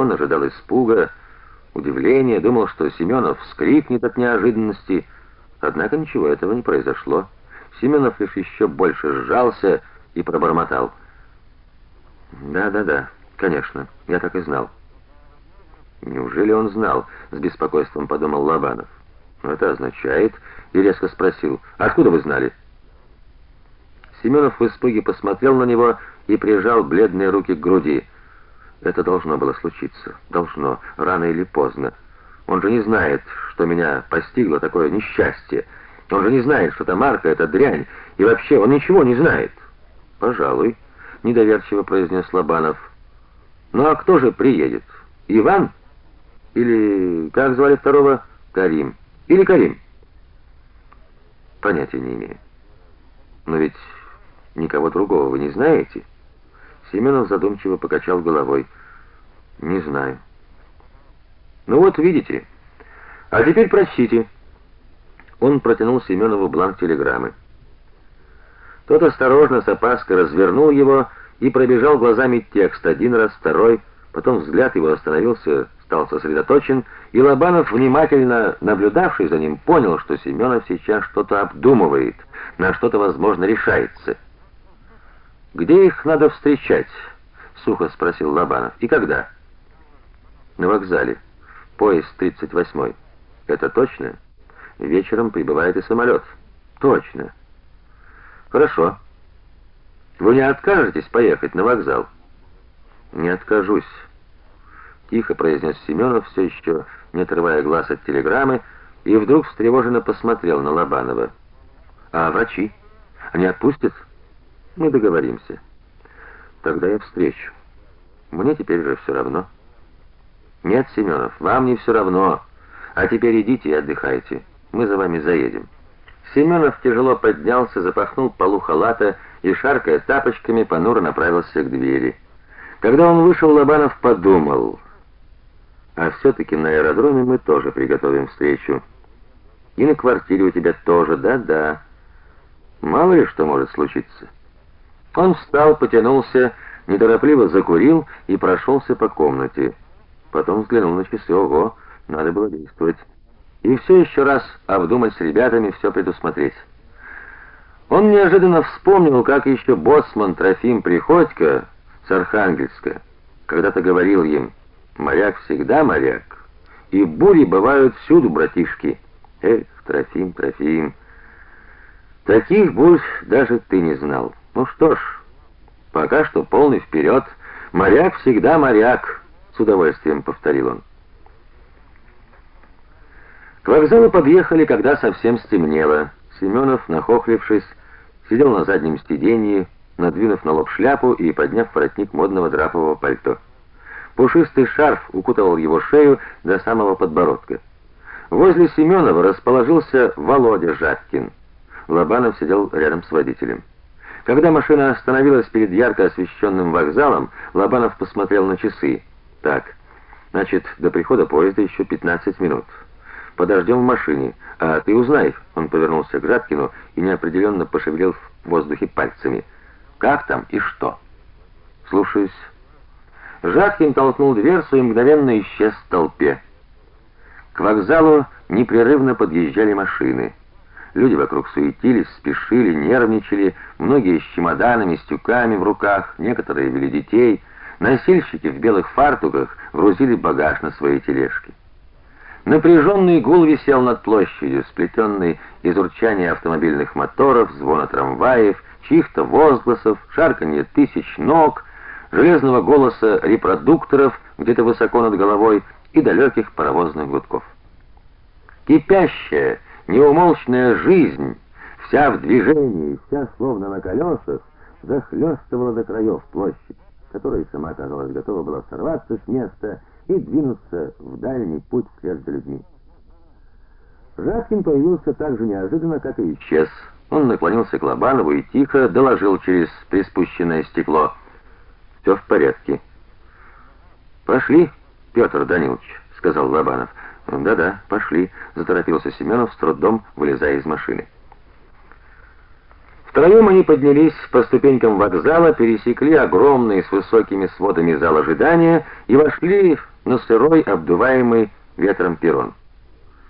Он ожидал испуга, удивления, думал, что Семенов вскрикнет от неожиданности, однако ничего этого не произошло. Семенов лишь еще больше сжался и пробормотал: "Да-да-да, конечно, я так и знал". Неужели он знал? с беспокойством подумал Лобанов. Это означает, и резко спросил: "Откуда вы знали?" Семенов в испуге посмотрел на него и прижал бледные руки к груди. Это должно было случиться. Должно, рано или поздно. Он же не знает, что меня постигло такое несчастье. Он же не знает, что Тамарка это дрянь, и вообще он ничего не знает. Пожалуй, недоверчиво произнес Лобанов. Ну а кто же приедет? Иван или как звали второго? Карим. Или Карим? Понятия не имею. Но ведь никого другого вы не знаете? Семенов задумчиво покачал головой. Не знаю. Ну вот, видите. А теперь прочтите. Он протянул Семенову бланк телеграммы. Тот осторожно с опаской развернул его и пробежал глазами текст один раз, второй, потом взгляд его остановился, стал сосредоточен, и Лобанов, внимательно наблюдавший за ним, понял, что Семенов сейчас что-то обдумывает, на что-то возможно решается. Где их надо встречать? сухо спросил Лобанов. И когда? На вокзале. Поезд 38. Это точно? Вечером прибывает и самолет. Точно. Хорошо. Вы не откажетесь поехать на вокзал? Не откажусь, тихо произнес Семенов, все еще не отрывая глаз от телеграммы, и вдруг встревоженно посмотрел на Лобанова. А врачи? Они отпустят? Мы договоримся. Тогда я встречу. Мне теперь же все равно. Нет, Семенов, вам не все равно. А теперь идите и отдыхайте. Мы за вами заедем. Семенов тяжело поднялся, запахнул полу халата и шаркая тапочками понуро направился к двери. Когда он вышел, Лобанов подумал: а все таки на аэродроме мы тоже приготовим встречу. И на квартире у тебя тоже, да-да. Мало ли что может случиться. Он встал, потянулся, неторопливо закурил и прошелся по комнате. Потом взглянул на часы. Ого, надо было действовать. И все еще раз обдумать с ребятами, все предусмотреть. Он неожиданно вспомнил, как еще боссман Трофим Приходько с Архангельска когда-то говорил им: "Моряк всегда моряк, и бури бывают всюду, братишки". Эх, Трофим, Трофим. Таких бурь даже ты не знал. Ну что ж, пока что полный вперед. Моряк всегда моряк, с удовольствием повторил он. К вокзалу подъехали, когда совсем стемнело. Семенов, нахохлившись, сидел на заднем сиденье, надвинув на лоб шляпу и подняв воротник модного драпового пальто. Пушистый шарф укутывал его шею до самого подбородка. Возле Семенова расположился Володя Жаткин. Лобанов сидел рядом с водителем. Когда машина остановилась перед ярко освещенным вокзалом, Лобанов посмотрел на часы. Так. Значит, до прихода поезда еще 15 минут. Подождем в машине. А ты узнай, он повернулся к Жаткину и неопределенно пошевелил в воздухе пальцами. Как там и что? Слушаюсь. Жаткин толкнул дверцу и мгновенно исчез в толпе. К вокзалу непрерывно подъезжали машины. Люди вокруг суетились, спешили, нервничали, многие с чемоданами, с тюками в руках, некоторые вели детей. Носильщики в белых фартуках грузили багаж на свои тележки. Напряженный гул висел над площадью, сплетенный из урчания автомобильных моторов, звона трамваев, чьих-то возгласов, шарканье тысяч ног, железного голоса репродукторов где-то высоко над головой и далеких паровозных гудков. Кипящая Неумолчная жизнь, вся в движении, вся словно на колесах, захлестывала до краев площадь, которая сама, казалось, готова была сорваться с места и двинуться в дальний путь вслед за людьми. Жаткин появился так же неожиданно, как и исчез. Он наклонился к Лобанову и тихо доложил через приспущенное стекло: «Все в порядке". "Пошли, Петр Данилович", сказал Лобанов. Да-да, пошли, заторопился Семенов с трудом вылезая из машины. Втроем они поднялись по ступенькам вокзала, пересекли огромный с высокими сводами зал ожидания и вошли на сырой, обдуваемый ветром перрон.